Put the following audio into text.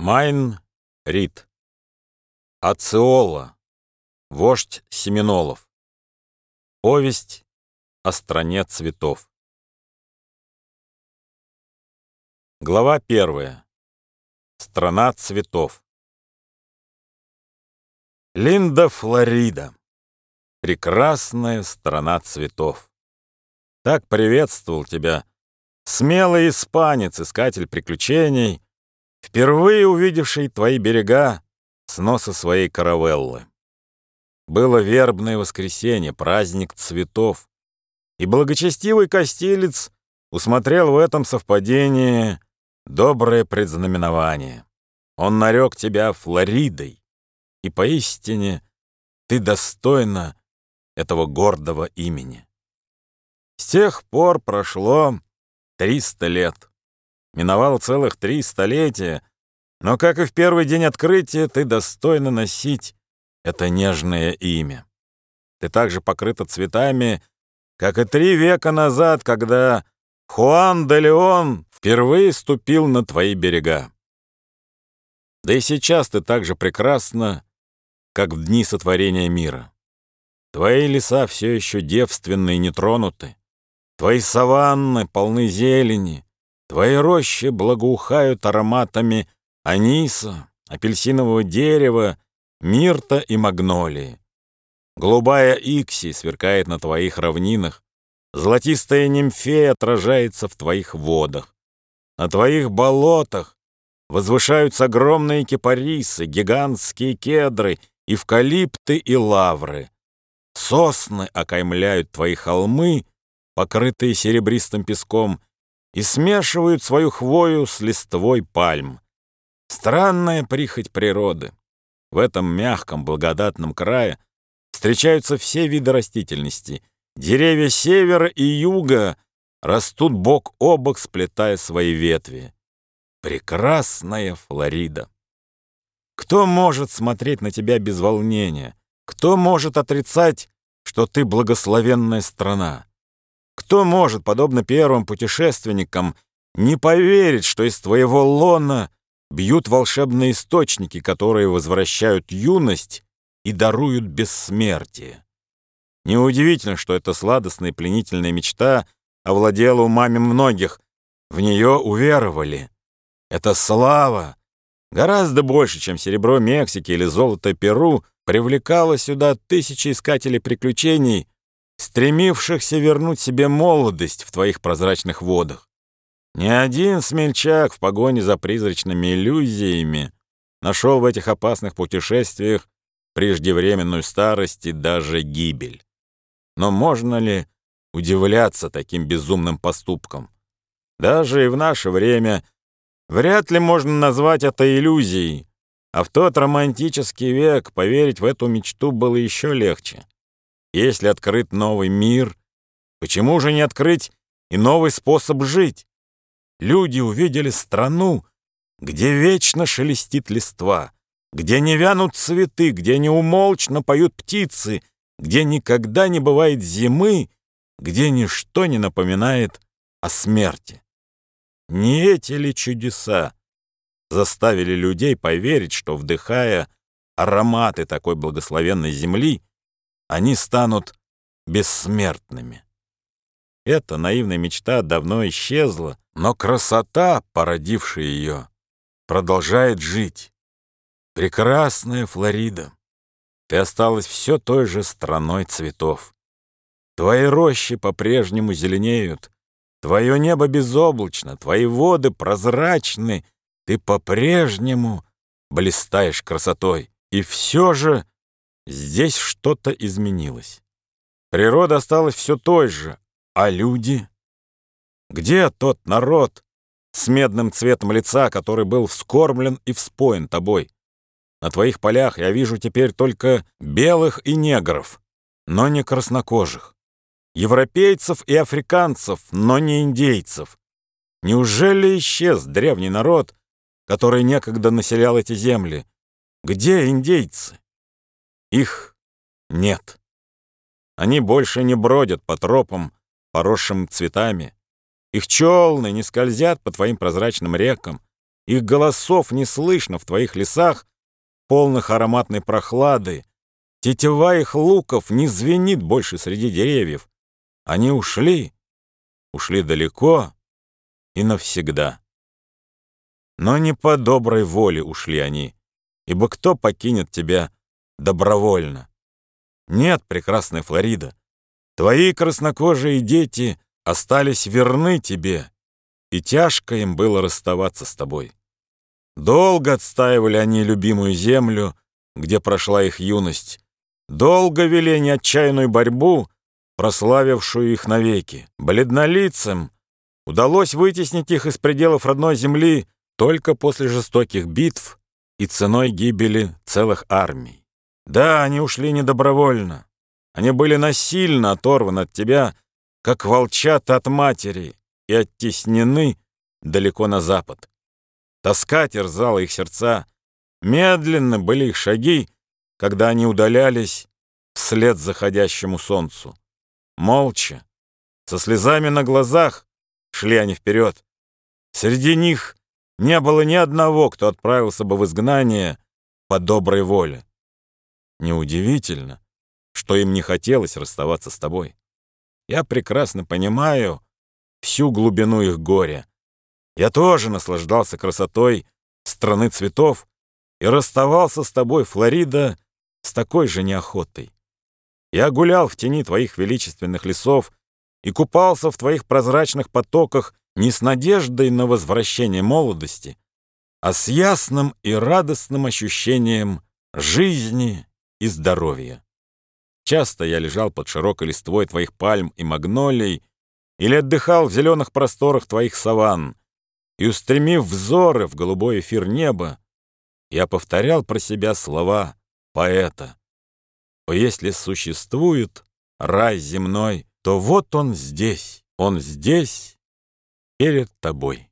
Майн Рид. Ациола. Вождь Семенолов. Повесть о стране цветов. Глава первая. Страна цветов. Линда, Флорида. Прекрасная страна цветов. Так приветствовал тебя смелый испанец, искатель приключений, впервые увидевший твои берега с носа своей каравеллы. Было вербное воскресенье, праздник цветов, и благочестивый костилец усмотрел в этом совпадении доброе предзнаменование. Он нарек тебя Флоридой, и поистине ты достойна этого гордого имени. С тех пор прошло триста лет. Миновало целых три столетия, но, как и в первый день открытия, ты достойна носить это нежное имя. Ты также покрыта цветами, как и три века назад, когда Хуан де Леон впервые ступил на твои берега. Да и сейчас ты так же прекрасна, как в дни сотворения мира. Твои леса все еще девственны и нетронуты. Твои саванны полны зелени. Твои рощи благоухают ароматами аниса, апельсинового дерева, мирта и магнолии. Голубая икси сверкает на твоих равнинах. Золотистая нимфея отражается в твоих водах. На твоих болотах возвышаются огромные кипарисы, гигантские кедры, эвкалипты и лавры. Сосны окаймляют твои холмы, покрытые серебристым песком, и смешивают свою хвою с листвой пальм. Странная прихоть природы. В этом мягком, благодатном крае встречаются все виды растительности. Деревья севера и юга растут бок о бок, сплетая свои ветви. Прекрасная Флорида. Кто может смотреть на тебя без волнения? Кто может отрицать, что ты благословенная страна? Кто может, подобно первым путешественникам, не поверить, что из твоего лона бьют волшебные источники, которые возвращают юность и даруют бессмертие? Неудивительно, что эта сладостная и пленительная мечта овладела умами многих. В нее уверовали. Это слава, гораздо больше, чем серебро Мексики или золото Перу, привлекало сюда тысячи искателей приключений, стремившихся вернуть себе молодость в твоих прозрачных водах. Ни один смельчак в погоне за призрачными иллюзиями нашел в этих опасных путешествиях преждевременную старость и даже гибель. Но можно ли удивляться таким безумным поступкам? Даже и в наше время вряд ли можно назвать это иллюзией, а в тот романтический век поверить в эту мечту было еще легче. Если открыт новый мир, почему же не открыть и новый способ жить? Люди увидели страну, где вечно шелестит листва, где не вянут цветы, где неумолчно поют птицы, где никогда не бывает зимы, где ничто не напоминает о смерти. Не эти ли чудеса заставили людей поверить, что, вдыхая ароматы такой благословенной земли, они станут бессмертными. Эта наивная мечта давно исчезла, но красота, породившая ее, продолжает жить. Прекрасная Флорида, ты осталась все той же страной цветов. Твои рощи по-прежнему зеленеют, твое небо безоблачно, твои воды прозрачны, ты по-прежнему блистаешь красотой. И все же здесь что-то изменилось. Природа осталась все той же, а люди? Где тот народ с медным цветом лица, который был вскормлен и вспоен тобой? На твоих полях я вижу теперь только белых и негров, но не краснокожих. Европейцев и африканцев, но не индейцев. Неужели исчез древний народ, который некогда населял эти земли. Где индейцы? Их нет. Они больше не бродят по тропам, поросшим цветами. Их челны не скользят по твоим прозрачным рекам. их голосов не слышно в твоих лесах, полных ароматной прохлады. Тетива их луков не звенит больше среди деревьев. Они ушли, ушли далеко и навсегда. Но не по доброй воле ушли они, ибо кто покинет тебя добровольно? Нет, прекрасная Флорида, твои краснокожие дети остались верны тебе, и тяжко им было расставаться с тобой. Долго отстаивали они любимую землю, где прошла их юность, долго вели неотчаянную борьбу, прославившую их навеки. Бледнолицем удалось вытеснить их из пределов родной земли только после жестоких битв и ценой гибели целых армий. Да, они ушли недобровольно. Они были насильно оторваны от тебя, как волчата от матери, и оттеснены далеко на запад. Тоска терзала их сердца. Медленно были их шаги, когда они удалялись вслед заходящему солнцу. Молча, со слезами на глазах, шли они вперед. Среди них не было ни одного, кто отправился бы в изгнание по доброй воле. Неудивительно, что им не хотелось расставаться с тобой. Я прекрасно понимаю всю глубину их горя. Я тоже наслаждался красотой страны цветов и расставался с тобой, Флорида, с такой же неохотой. Я гулял в тени твоих величественных лесов и купался в твоих прозрачных потоках не с надеждой на возвращение молодости, а с ясным и радостным ощущением жизни и здоровья. Часто я лежал под широкой листвой твоих пальм и магнолий или отдыхал в зеленых просторах твоих саванн, и, устремив взоры в голубой эфир неба, я повторял про себя слова поэта. «О, если существует рай земной, то вот он здесь, он здесь, перед тобой.